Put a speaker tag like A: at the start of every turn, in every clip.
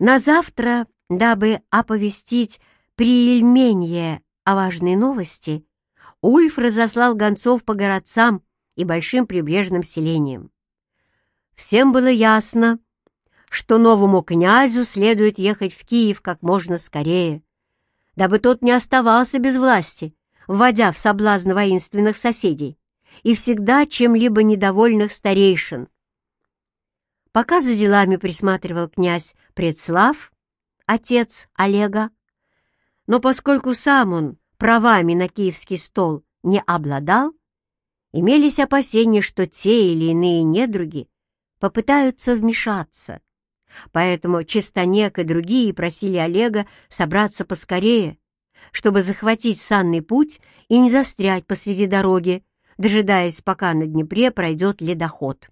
A: На завтра, дабы оповестить приельменье о важной новости, Ульф разослал гонцов по городцам и большим прибрежным селениям. Всем было ясно, что новому князю следует ехать в Киев как можно скорее, дабы тот не оставался без власти, вводя в соблазн воинственных соседей и всегда чем-либо недовольных старейшин. Пока за делами присматривал князь Предслав, отец Олега, но поскольку сам он правами на киевский стол не обладал, имелись опасения, что те или иные недруги попытаются вмешаться. Поэтому Чистонек и другие просили Олега собраться поскорее, чтобы захватить санный путь и не застрять посреди дороги, дожидаясь, пока на Днепре пройдет ледоход.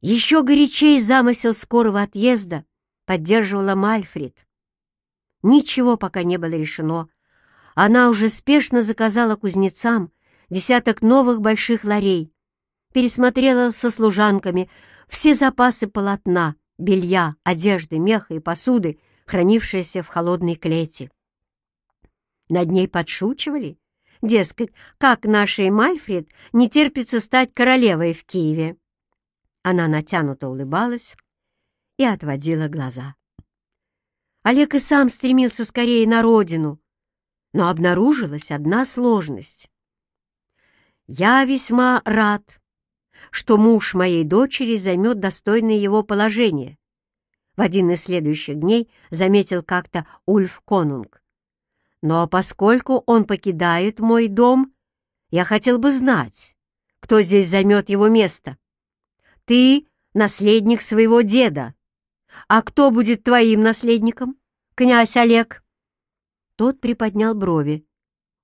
A: Еще горячей замысел скорого отъезда поддерживала Мальфрид. Ничего пока не было решено. Она уже спешно заказала кузнецам десяток новых больших ларей, пересмотрела со служанками все запасы полотна, белья, одежды, меха и посуды, хранившиеся в холодной клете. Над ней подшучивали, дескать, как нашей Мальфред не терпится стать королевой в Киеве. Она натянуто улыбалась и отводила глаза. Олег и сам стремился скорее на родину, но обнаружилась одна сложность. «Я весьма рад, что муж моей дочери займет достойное его положение», в один из следующих дней заметил как-то Ульф Конунг. «Но поскольку он покидает мой дом, я хотел бы знать, кто здесь займет его место. Ты — наследник своего деда. А кто будет твоим наследником, князь Олег?» Тот приподнял брови.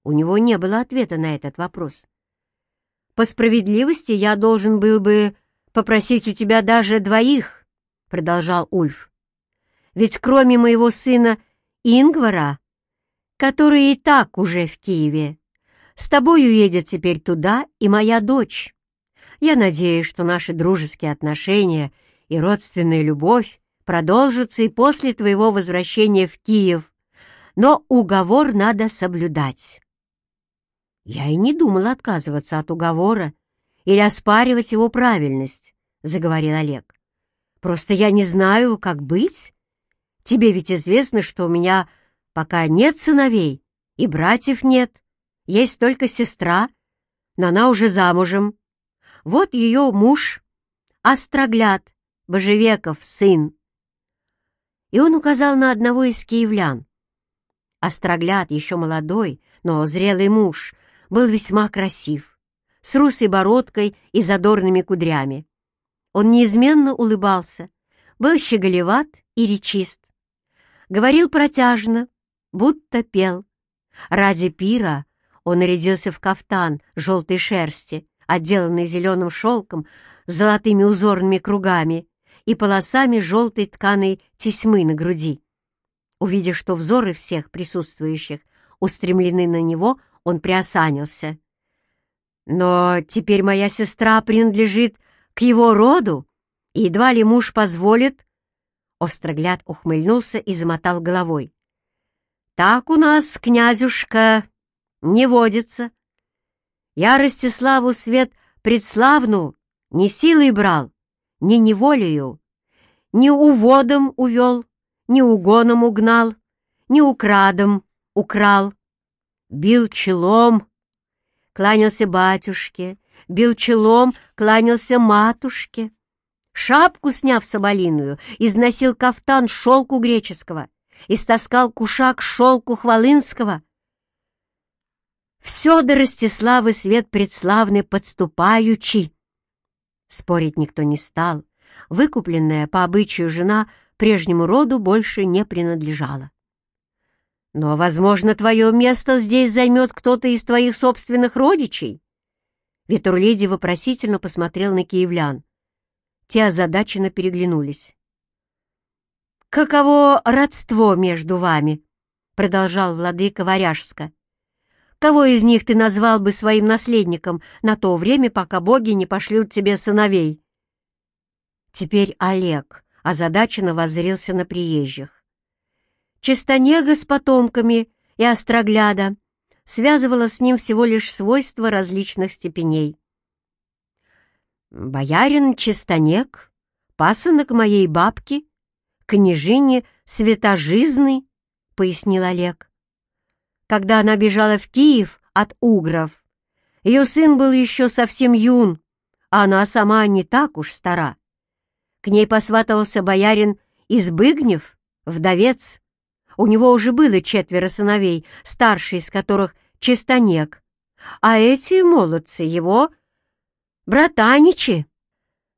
A: У него не было ответа на этот вопрос. «По справедливости я должен был бы попросить у тебя даже двоих», — продолжал Ульф. «Ведь кроме моего сына Ингвара, который и так уже в Киеве, с тобой уедет теперь туда и моя дочь. Я надеюсь, что наши дружеские отношения и родственная любовь продолжатся и после твоего возвращения в Киев, но уговор надо соблюдать». «Я и не думал отказываться от уговора или оспаривать его правильность», — заговорил Олег. «Просто я не знаю, как быть. Тебе ведь известно, что у меня пока нет сыновей и братьев нет, есть только сестра, но она уже замужем, вот ее муж, Острогляд, Божевеков, сын. И он указал на одного из киевлян. Острогляд, еще молодой, но зрелый муж, был весьма красив, с русой бородкой и задорными кудрями. Он неизменно улыбался, был щеголеват и речист. Говорил протяжно, будто пел. Ради пира он нарядился в кафтан желтой шерсти, отделанный зеленым шелком с золотыми узорными кругами и полосами желтой тканой тесьмы на груди. Увидев, что взоры всех присутствующих устремлены на него, он приосанился. «Но теперь моя сестра принадлежит к его роду, и едва ли муж позволит...» Острогляд ухмыльнулся и замотал головой. «Так у нас, князюшка, не водится. Я Ростиславу свет предславну не силой брал, не неволею, не уводом увел, не угоном угнал, не украдом украл. Бил челом, кланялся батюшке, бил челом, кланялся матушке. Шапку сняв соболиную, износил кафтан шелку греческого, истаскал кушак шелку хвалынского — все до Ростиславы свет предславный подступаючи. Спорить никто не стал. Выкупленная по обычаю жена прежнему роду больше не принадлежала. Но, возможно, твое место здесь займет кто-то из твоих собственных родичей. Витурлиди вопросительно посмотрел на киевлян. Те озадаченно переглянулись. «Каково родство между вами?» — продолжал владыка Варяжска. Кого из них ты назвал бы своим наследником на то время, пока боги не пошлют тебе сыновей?» Теперь Олег озадаченно воззрился на приезжих. Чистонега с потомками и острогляда связывала с ним всего лишь свойства различных степеней. «Боярин Чистонег, пасынок моей бабки, княжине Светожизный», — пояснил Олег. Когда она бежала в Киев от угров, ее сын был еще совсем юн, а она сама не так уж стара. К ней посватывался боярин Избыгнев, вдовец. У него уже было четверо сыновей, старший из которых — Чистонек, а эти молодцы его братаничи.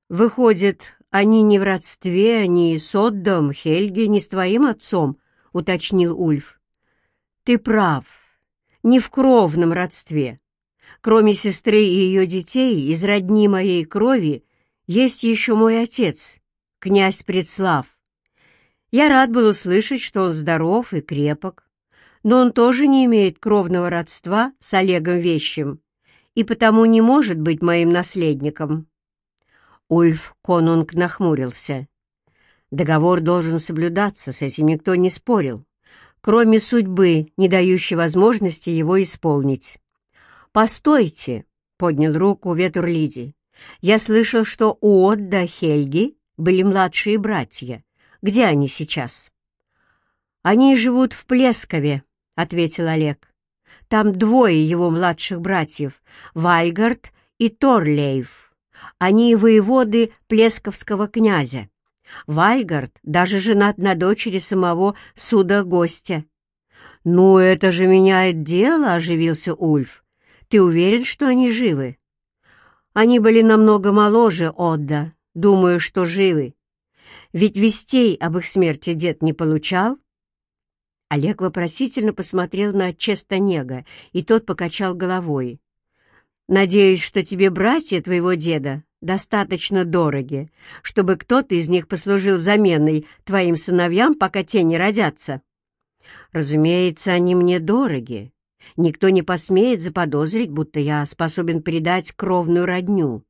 A: Выходит, они не в родстве, ни с Отдом, Хельге, ни с твоим отцом, — уточнил Ульф. Ты прав, не в кровном родстве. Кроме сестры и ее детей, из родни моей крови, есть еще мой отец, князь Предслав. Я рад был услышать, что он здоров и крепок, но он тоже не имеет кровного родства с Олегом Вещим и потому не может быть моим наследником. Ульф Конунг нахмурился. Договор должен соблюдаться, с этим никто не спорил, кроме судьбы, не дающей возможности его исполнить. «Постойте!» — поднял руку Ветурлиди. «Я слышал, что у Отда Хельги были младшие братья. Где они сейчас?» «Они живут в Плескове», — ответил Олег. «Там двое его младших братьев — Вальгард и Торлейв. Они воеводы Плесковского князя. Вальгард даже женат на дочери самого суда-гостя». «Ну, это же меняет дело», — оживился Ульф. Ты уверен, что они живы?» «Они были намного моложе Отда. Думаю, что живы. Ведь вестей об их смерти дед не получал?» Олег вопросительно посмотрел на Честонега, и тот покачал головой. «Надеюсь, что тебе братья твоего деда достаточно дороги, чтобы кто-то из них послужил заменой твоим сыновьям, пока те не родятся. Разумеется, они мне дороги, Никто не посмеет заподозрить, будто я способен предать кровную родню.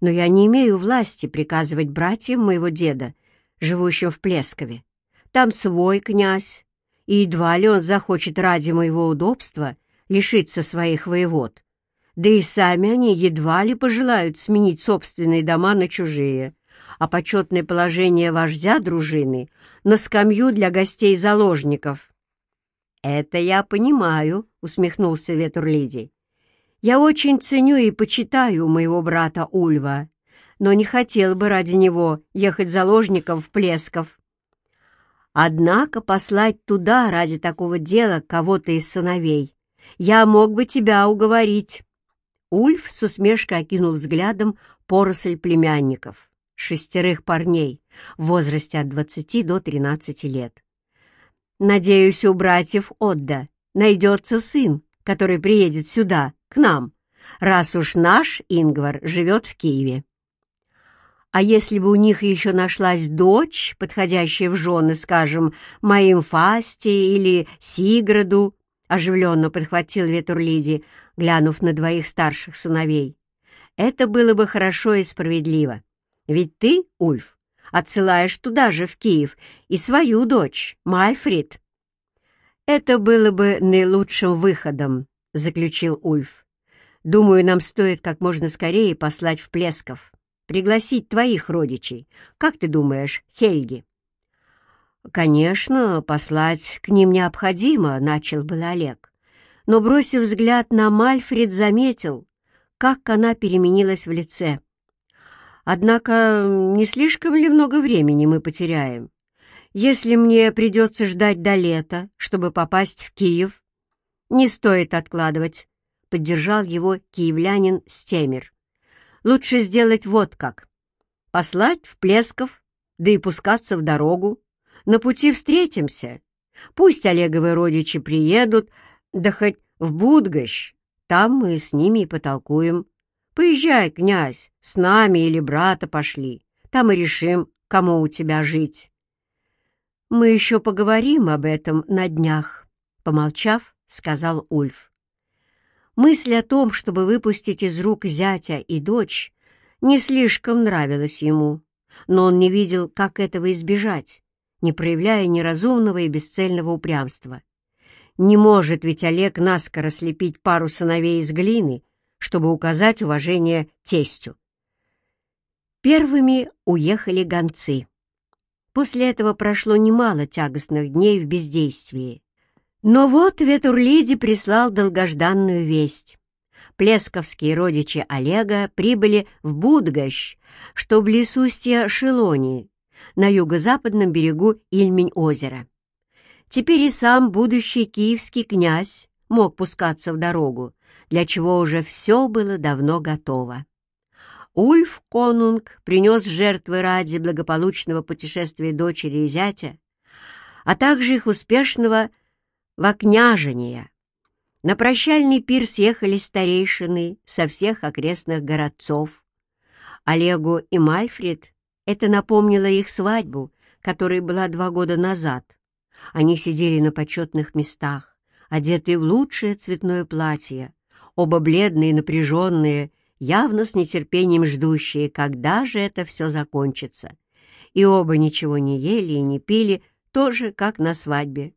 A: Но я не имею власти приказывать братьям моего деда, живущим в Плескове. Там свой князь, и едва ли он захочет ради моего удобства лишиться своих воевод. Да и сами они едва ли пожелают сменить собственные дома на чужие, а почетное положение вождя дружины — на скамью для гостей-заложников. «Это я понимаю», — усмехнулся Ветурлиди. «Я очень ценю и почитаю моего брата Ульва, но не хотел бы ради него ехать заложником в Плесков. Однако послать туда ради такого дела кого-то из сыновей я мог бы тебя уговорить». Ульф с усмешкой окинул взглядом поросль племянников, шестерых парней в возрасте от двадцати до тринадцати лет. Надеюсь, у братьев Отда найдется сын, который приедет сюда, к нам, раз уж наш Ингвар живет в Киеве. А если бы у них еще нашлась дочь, подходящая в жены, скажем, моим Фасте или Сиграду, оживленно подхватил Ветурлиди, глянув на двоих старших сыновей, это было бы хорошо и справедливо. Ведь ты, Ульф, отсылаешь туда же, в Киев, и свою дочь, Мальфрид». «Это было бы наилучшим выходом», — заключил Ульф. «Думаю, нам стоит как можно скорее послать в Плесков, пригласить твоих родичей. Как ты думаешь, Хельги?» «Конечно, послать к ним необходимо», — начал был Олег. Но, бросив взгляд на Мальфрид, заметил, как она переменилась в лице. Однако не слишком ли много времени мы потеряем? Если мне придется ждать до лета, чтобы попасть в Киев, не стоит откладывать, — поддержал его киевлянин Стемер. Лучше сделать вот как. Послать в Плесков, да и пускаться в дорогу. На пути встретимся. Пусть Олеговы родичи приедут, да хоть в Будгощ, там мы с ними и потолкуем. Поезжай, князь, с нами или брата пошли. Там и решим, кому у тебя жить. Мы еще поговорим об этом на днях, — помолчав, сказал Ульф. Мысль о том, чтобы выпустить из рук зятя и дочь, не слишком нравилась ему, но он не видел, как этого избежать, не проявляя неразумного и бесцельного упрямства. Не может ведь Олег наскоро слепить пару сыновей из глины, чтобы указать уважение тестю. Первыми уехали гонцы. После этого прошло немало тягостных дней в бездействии. Но вот Ветурлиди прислал долгожданную весть. Плесковские родичи Олега прибыли в Будгощ, что близ устья Шелонии, на юго-западном берегу Ильмень-озера. Теперь и сам будущий киевский князь мог пускаться в дорогу, для чего уже все было давно готово. Ульф Конунг принес жертвы ради благополучного путешествия дочери и зятя, а также их успешного вокняжения. На прощальный пир съехались старейшины со всех окрестных городцов. Олегу и Мальфред это напомнило их свадьбу, которая была два года назад. Они сидели на почетных местах, одетые в лучшее цветное платье, оба бледные напряженные, явно с нетерпением ждущие, когда же это все закончится. И оба ничего не ели и не пили, тоже как на свадьбе.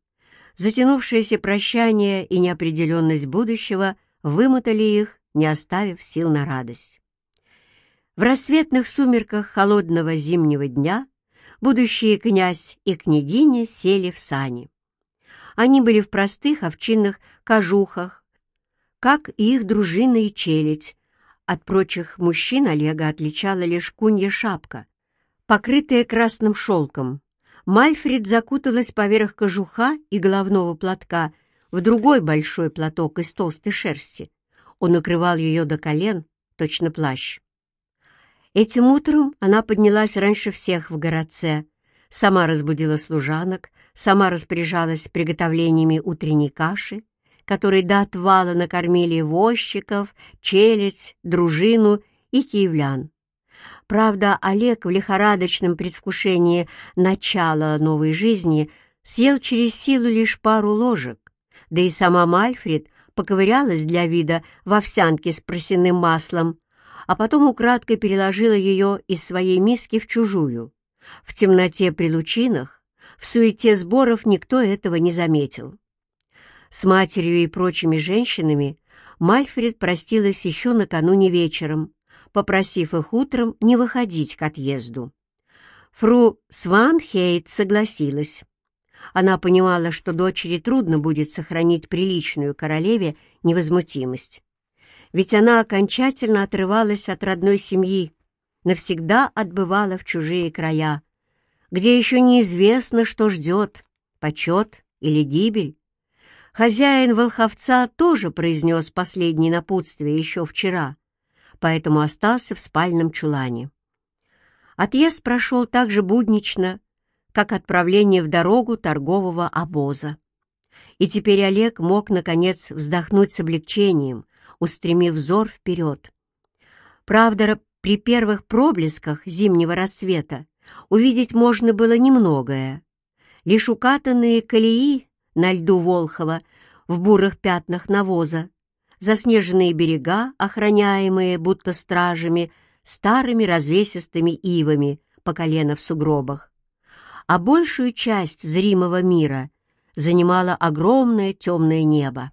A: Затянувшееся прощание и неопределенность будущего вымотали их, не оставив сил на радость. В рассветных сумерках холодного зимнего дня будущие князь и княгиня сели в сани. Они были в простых овчинных кожухах, как и их дружина и челядь, от прочих мужчин Олега отличала лишь кунья шапка, покрытая красным шелком. Мальфред закуталась поверх кожуха и головного платка в другой большой платок из толстой шерсти. Он укрывал ее до колен, точно плащ. Этим утром она поднялась раньше всех в городце, сама разбудила служанок, сама распоряжалась приготовлениями утренней каши, которые до отвала накормили возчиков, челядь, дружину и киевлян. Правда, Олег в лихорадочном предвкушении начала новой жизни съел через силу лишь пару ложек, да и сама Мальфред поковырялась для вида в овсянке с просяным маслом, а потом украдкой переложила ее из своей миски в чужую. В темноте при лучинах, в суете сборов никто этого не заметил. С матерью и прочими женщинами Мальфред простилась еще накануне вечером, попросив их утром не выходить к отъезду. Фру Сванхейт согласилась. Она понимала, что дочери трудно будет сохранить приличную королеве невозмутимость. Ведь она окончательно отрывалась от родной семьи, навсегда отбывала в чужие края, где еще неизвестно, что ждет — почет или гибель. Хозяин волховца тоже произнес последнее напутствие еще вчера, поэтому остался в спальном чулане. Отъезд прошел так же буднично, как отправление в дорогу торгового обоза. И теперь Олег мог, наконец, вздохнуть с облегчением, устремив взор вперед. Правда, при первых проблесках зимнего рассвета увидеть можно было немногое. Лишь укатанные колеи на льду Волхова в бурых пятнах навоза, заснеженные берега, охраняемые будто стражами, старыми развесистыми ивами по колено в сугробах. А большую часть зримого мира занимало огромное темное небо.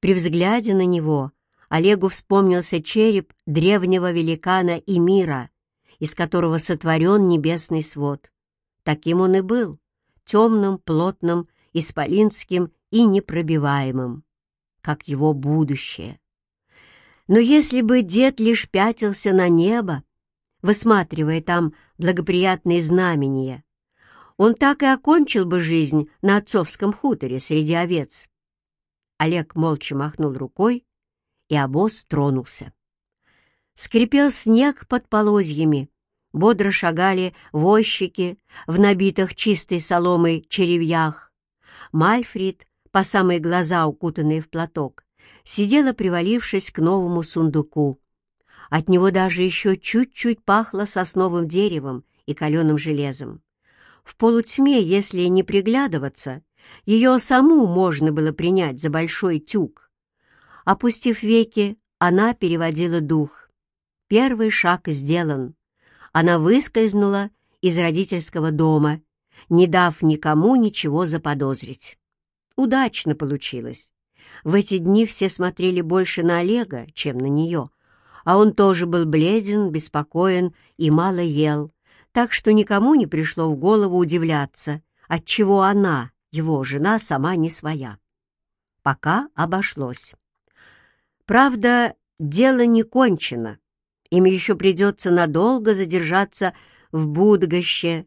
A: При взгляде на него Олегу вспомнился череп древнего великана и мира, из которого сотворен небесный свод. Таким он и был, темным, плотным исполинским и непробиваемым, как его будущее. Но если бы дед лишь пятился на небо, высматривая там благоприятные знамения, он так и окончил бы жизнь на отцовском хуторе среди овец. Олег молча махнул рукой, и обоз тронулся. Скрипел снег под полозьями, бодро шагали возчики в набитых чистой соломой черевьях, Мальфрид, по самые глаза укутанный в платок, сидела, привалившись к новому сундуку. От него даже еще чуть-чуть пахло сосновым деревом и каленым железом. В полутьме, если не приглядываться, ее саму можно было принять за большой тюк. Опустив веки, она переводила дух. Первый шаг сделан. она выскользнула из родительского дома, не дав никому ничего заподозрить. Удачно получилось. В эти дни все смотрели больше на Олега, чем на нее, а он тоже был бледен, беспокоен и мало ел, так что никому не пришло в голову удивляться, отчего она, его жена, сама не своя. Пока обошлось. Правда, дело не кончено. Им еще придется надолго задержаться в Будгоще.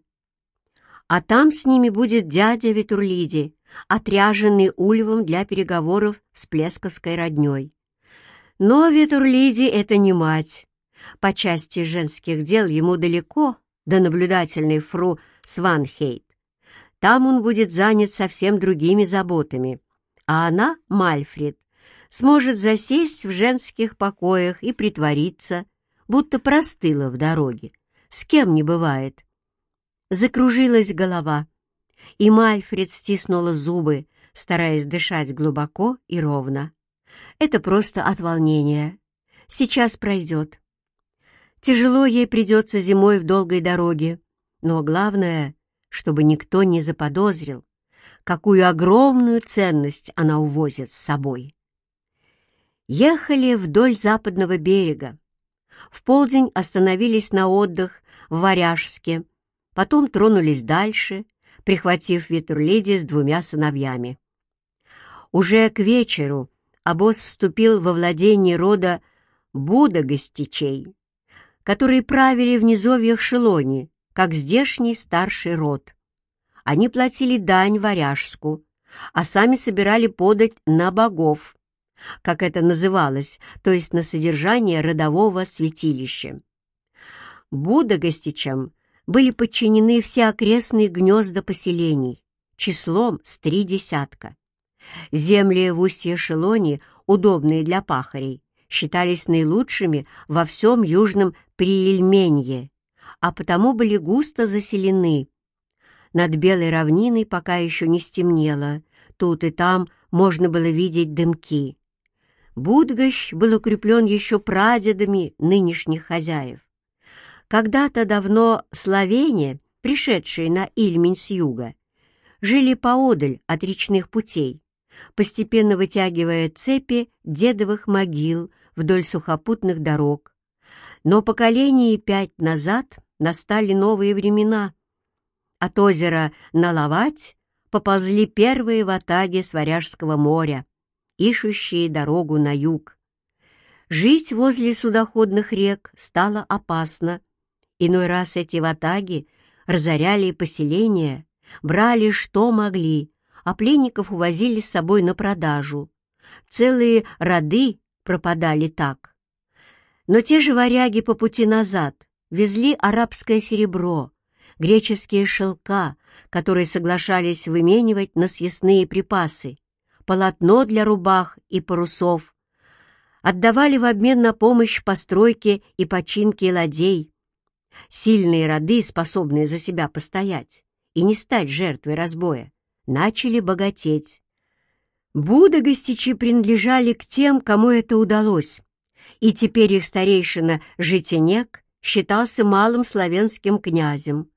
A: А там с ними будет дядя Витурлиди, отряженный Ульвом для переговоров с Плесковской родней. Но Витурлиди — это не мать. По части женских дел ему далеко до наблюдательной фру Сванхейт. Там он будет занят совсем другими заботами, а она, Мальфред, сможет засесть в женских покоях и притвориться, будто простыла в дороге. С кем не бывает. Закружилась голова, и Мальфред стиснула зубы, стараясь дышать глубоко и ровно. Это просто от волнения. Сейчас пройдет. Тяжело ей придется зимой в долгой дороге, но главное, чтобы никто не заподозрил, какую огромную ценность она увозит с собой. Ехали вдоль западного берега. В полдень остановились на отдых в Варяжске, потом тронулись дальше, прихватив Витурлиди с двумя сыновьями. Уже к вечеру обоз вступил во владение рода Будагостичей, которые правили в низовьях Шелони, как здешний старший род. Они платили дань Варяжску, а сами собирали подать на богов, как это называлось, то есть на содержание родового святилища. Будагостичам были подчинены все окрестные гнезда поселений, числом с три десятка. Земли в устье Шелони, удобные для пахарей, считались наилучшими во всем южном Приельменье, а потому были густо заселены. Над белой равниной пока еще не стемнело, тут и там можно было видеть дымки. Будгощ был укреплен еще прадедами нынешних хозяев. Когда-то давно словения, пришедшие на Ильмень с юга, жили поодаль от речных путей, постепенно вытягивая цепи дедовых могил вдоль сухопутных дорог. Но поколение пять назад настали новые времена. От озера Наловать поползли первые ватаги с Варяжского моря, ищущие дорогу на юг. Жить возле судоходных рек стало опасно. Иной раз эти ватаги разоряли поселения, брали что могли, а пленников увозили с собой на продажу. Целые роды пропадали так. Но те же варяги по пути назад везли арабское серебро, греческие шелка, которые соглашались выменивать на съестные припасы, полотно для рубах и парусов, отдавали в обмен на помощь постройке и починке ладей. Сильные роды, способные за себя постоять и не стать жертвой разбоя, начали богатеть. Будогостичи принадлежали к тем, кому это удалось, и теперь их старейшина Житинек считался малым славянским князем.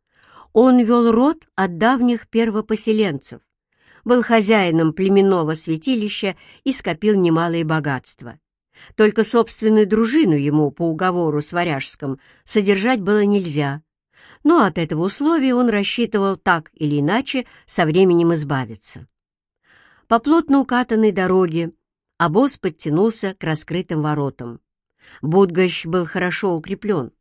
A: Он вел род от давних первопоселенцев, был хозяином племенного святилища и скопил немалые богатства. Только собственную дружину ему по уговору с Варяжском содержать было нельзя, но от этого условия он рассчитывал так или иначе со временем избавиться. По плотно укатанной дороге обоз подтянулся к раскрытым воротам. Будгощ был хорошо укреплен.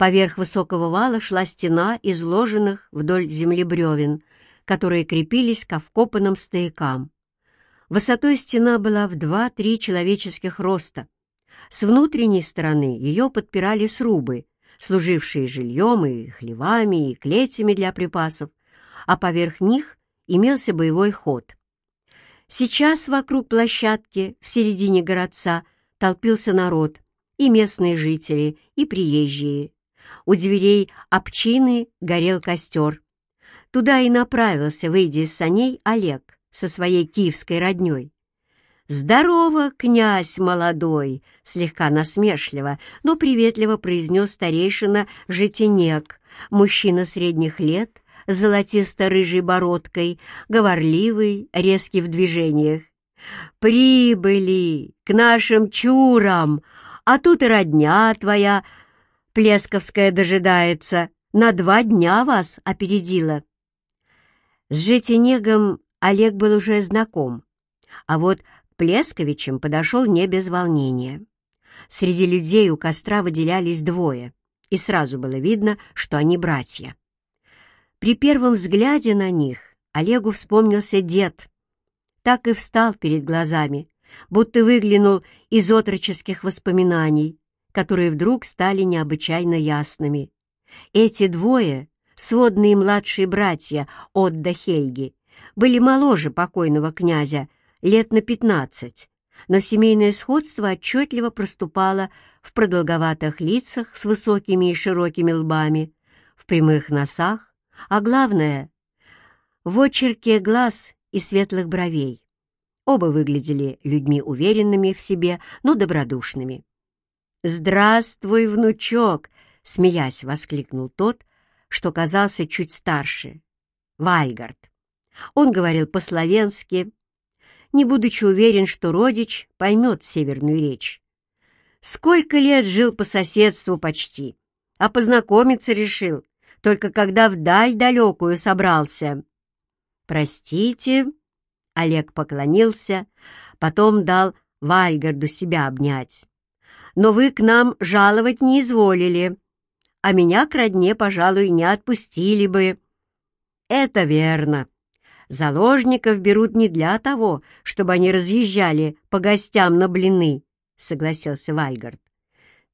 A: Поверх высокого вала шла стена изложенных вдоль земли бревен, которые крепились к вкопанным стоякам. Высотой стена была в два-три человеческих роста. С внутренней стороны ее подпирали срубы, служившие жильем и хлевами, и клетями для припасов, а поверх них имелся боевой ход. Сейчас вокруг площадки в середине городца толпился народ, и местные жители, и приезжие. У дверей обчины горел костер. Туда и направился, выйдя из саней, Олег со своей киевской родней. «Здорово, князь молодой!» — слегка насмешливо, но приветливо произнес старейшина Житинек, мужчина средних лет, золотисто-рыжей бородкой, говорливый, резкий в движениях. «Прибыли к нашим чурам, а тут и родня твоя Плесковская дожидается, на два дня вас опередила». С Житинегом Олег был уже знаком, а вот Плесковичем подошел не без волнения. Среди людей у костра выделялись двое, и сразу было видно, что они братья. При первом взгляде на них Олегу вспомнился дед. Так и встал перед глазами, будто выглянул из отроческих воспоминаний, которые вдруг стали необычайно ясными. Эти двое, сводные младшие братья Отда Хельги, были моложе покойного князя лет на пятнадцать, но семейное сходство отчетливо проступало в продолговатых лицах с высокими и широкими лбами, в прямых носах, а главное — в очерке глаз и светлых бровей. Оба выглядели людьми уверенными в себе, но добродушными. «Здравствуй, внучок!» — смеясь воскликнул тот, что казался чуть старше, Вальгард. Он говорил по-словенски, не будучи уверен, что родич поймет северную речь. Сколько лет жил по соседству почти, а познакомиться решил, только когда вдаль далекую собрался. «Простите», — Олег поклонился, потом дал Вальгарду себя обнять. «Но вы к нам жаловать не изволили, а меня к родне, пожалуй, не отпустили бы». «Это верно», Заложников берут не для того, чтобы они разъезжали по гостям на блины, — согласился Вальгард.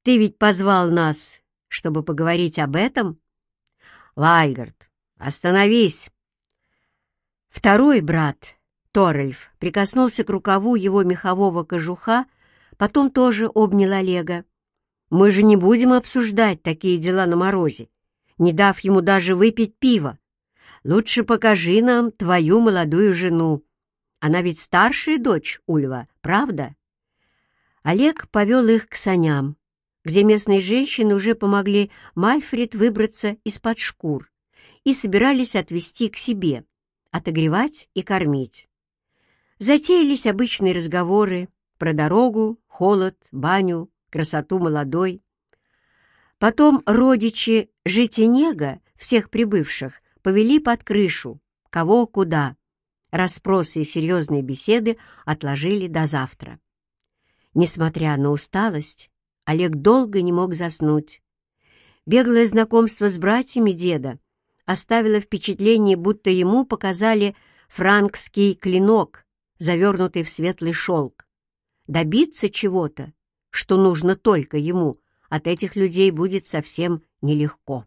A: Ты ведь позвал нас, чтобы поговорить об этом? Вальгард, остановись! Второй брат, Торельф, прикоснулся к рукаву его мехового кожуха, потом тоже обнял Олега. Мы же не будем обсуждать такие дела на морозе, не дав ему даже выпить пива. Лучше покажи нам твою молодую жену. Она ведь старшая дочь Ульва, правда?» Олег повел их к саням, где местные женщины уже помогли Мальфред выбраться из-под шкур и собирались отвезти к себе, отогревать и кормить. Затеялись обычные разговоры про дорогу, холод, баню, красоту молодой. Потом родичи Житинега, всех прибывших, повели под крышу, кого куда. Расспросы и серьезные беседы отложили до завтра. Несмотря на усталость, Олег долго не мог заснуть. Беглое знакомство с братьями деда оставило впечатление, будто ему показали франкский клинок, завернутый в светлый шелк. Добиться чего-то, что нужно только ему, от этих людей будет совсем нелегко.